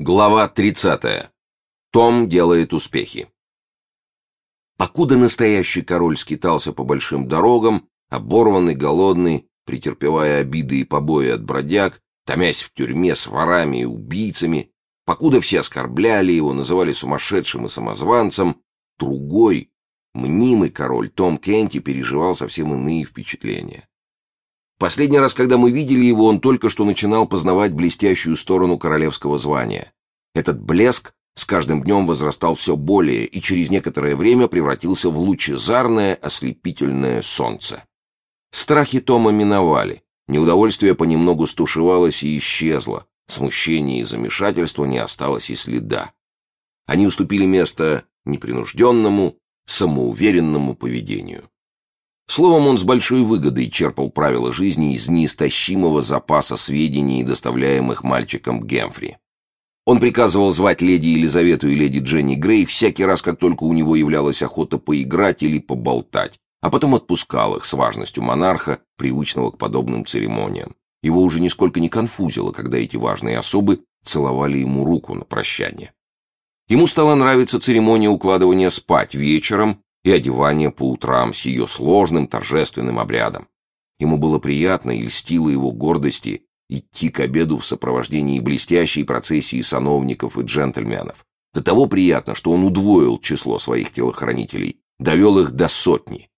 Глава 30. Том делает успехи. Покуда настоящий король скитался по большим дорогам, оборванный, голодный, претерпевая обиды и побои от бродяг, томясь в тюрьме с ворами и убийцами, покуда все оскорбляли его, называли сумасшедшим и самозванцем, другой, мнимый король Том Кенти переживал совсем иные впечатления. Последний раз, когда мы видели его, он только что начинал познавать блестящую сторону королевского звания. Этот блеск с каждым днем возрастал все более и через некоторое время превратился в лучезарное ослепительное солнце. Страхи Тома миновали, неудовольствие понемногу стушевалось и исчезло, смущение и замешательство не осталось и следа. Они уступили место непринужденному, самоуверенному поведению. Словом, он с большой выгодой черпал правила жизни из неистощимого запаса сведений, доставляемых мальчиком Гемфри. Он приказывал звать леди Елизавету и леди Дженни Грей всякий раз, как только у него являлась охота поиграть или поболтать, а потом отпускал их с важностью монарха, привычного к подобным церемониям. Его уже нисколько не конфузило, когда эти важные особы целовали ему руку на прощание. Ему стала нравиться церемония укладывания спать вечером и одевание по утрам с ее сложным торжественным обрядом. Ему было приятно и льстило его гордости идти к обеду в сопровождении блестящей процессии сановников и джентльменов. До того приятно, что он удвоил число своих телохранителей, довел их до сотни.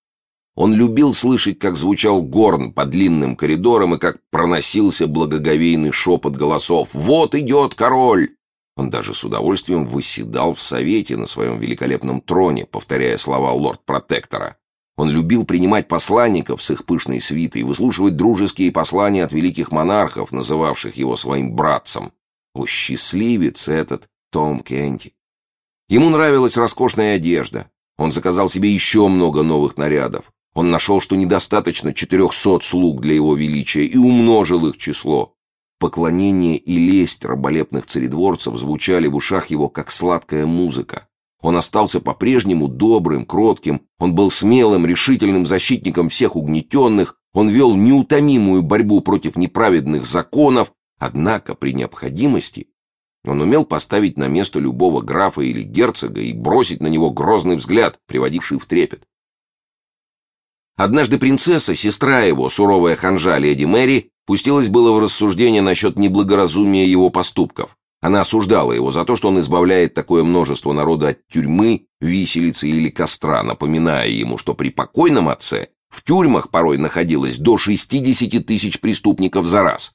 Он любил слышать, как звучал горн по длинным коридорам и как проносился благоговейный шепот голосов «Вот идет король!» Он даже с удовольствием выседал в совете на своем великолепном троне, повторяя слова лорд-протектора. Он любил принимать посланников с их пышной свитой, выслушивать дружеские послания от великих монархов, называвших его своим братцем. О, счастливец этот Том Кенти! Ему нравилась роскошная одежда. Он заказал себе еще много новых нарядов. Он нашел, что недостаточно четырехсот слуг для его величия, и умножил их число. Поклонение и лесть раболепных царедворцев звучали в ушах его, как сладкая музыка. Он остался по-прежнему добрым, кротким, он был смелым, решительным защитником всех угнетенных, он вел неутомимую борьбу против неправедных законов, однако при необходимости он умел поставить на место любого графа или герцога и бросить на него грозный взгляд, приводивший в трепет. Однажды принцесса, сестра его, суровая ханжа леди Мэри, пустилась было в рассуждение насчет неблагоразумия его поступков. Она осуждала его за то, что он избавляет такое множество народа от тюрьмы, виселицы или костра, напоминая ему, что при покойном отце в тюрьмах порой находилось до 60 тысяч преступников за раз,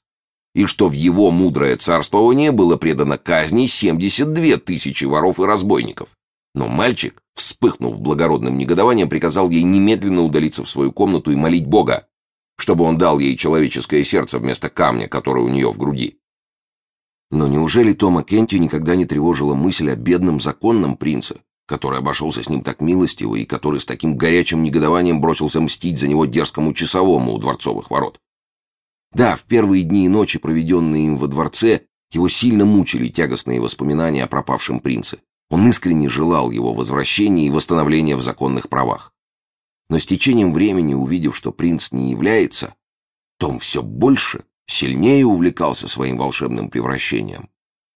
и что в его мудрое царствование было предано казни 72 тысячи воров и разбойников. Но мальчик, вспыхнув благородным негодованием, приказал ей немедленно удалиться в свою комнату и молить Бога, чтобы он дал ей человеческое сердце вместо камня, который у нее в груди. Но неужели Тома Кенти никогда не тревожила мысль о бедном законном принце, который обошелся с ним так милостиво и который с таким горячим негодованием бросился мстить за него дерзкому часовому у дворцовых ворот? Да, в первые дни и ночи, проведенные им во дворце, его сильно мучили тягостные воспоминания о пропавшем принце. Он искренне желал его возвращения и восстановления в законных правах. Но с течением времени, увидев, что принц не является, Том все больше, сильнее увлекался своим волшебным превращением.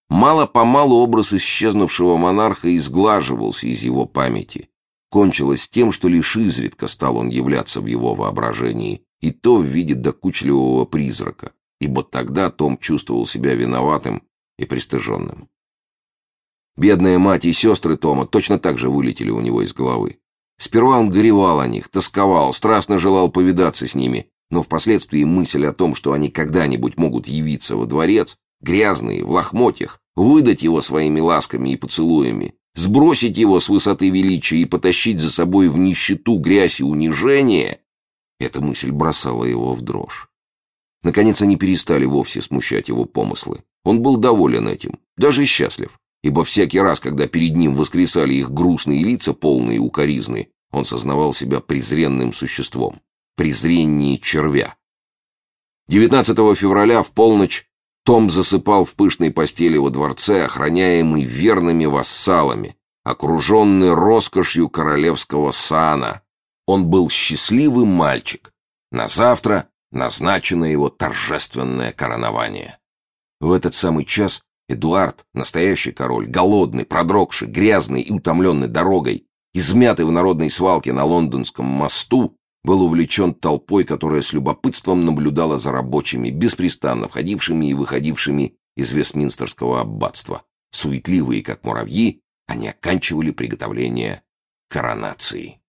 Мало-помалу образ исчезнувшего монарха изглаживался из его памяти. Кончилось тем, что лишь изредка стал он являться в его воображении, и то в виде докучливого призрака, ибо тогда Том чувствовал себя виноватым и пристыженным. Бедная мать и сестры Тома точно так же вылетели у него из головы. Сперва он горевал о них, тосковал, страстно желал повидаться с ними, но впоследствии мысль о том, что они когда-нибудь могут явиться во дворец, грязные, в лохмотьях, выдать его своими ласками и поцелуями, сбросить его с высоты величия и потащить за собой в нищету, грязь и унижение, эта мысль бросала его в дрожь. Наконец они перестали вовсе смущать его помыслы. Он был доволен этим, даже счастлив ибо всякий раз, когда перед ним воскресали их грустные лица, полные укоризны, он сознавал себя презренным существом, презрение червя. 19 февраля в полночь том засыпал в пышной постели во дворце, охраняемый верными вассалами, окруженный роскошью королевского сана. Он был счастливый мальчик. На завтра назначено его торжественное коронование. В этот самый час Эдуард, настоящий король, голодный, продрогший, грязный и утомленный дорогой, измятый в народной свалке на лондонском мосту, был увлечен толпой, которая с любопытством наблюдала за рабочими, беспрестанно входившими и выходившими из Вестминстерского аббатства. Суетливые, как муравьи, они оканчивали приготовление коронации.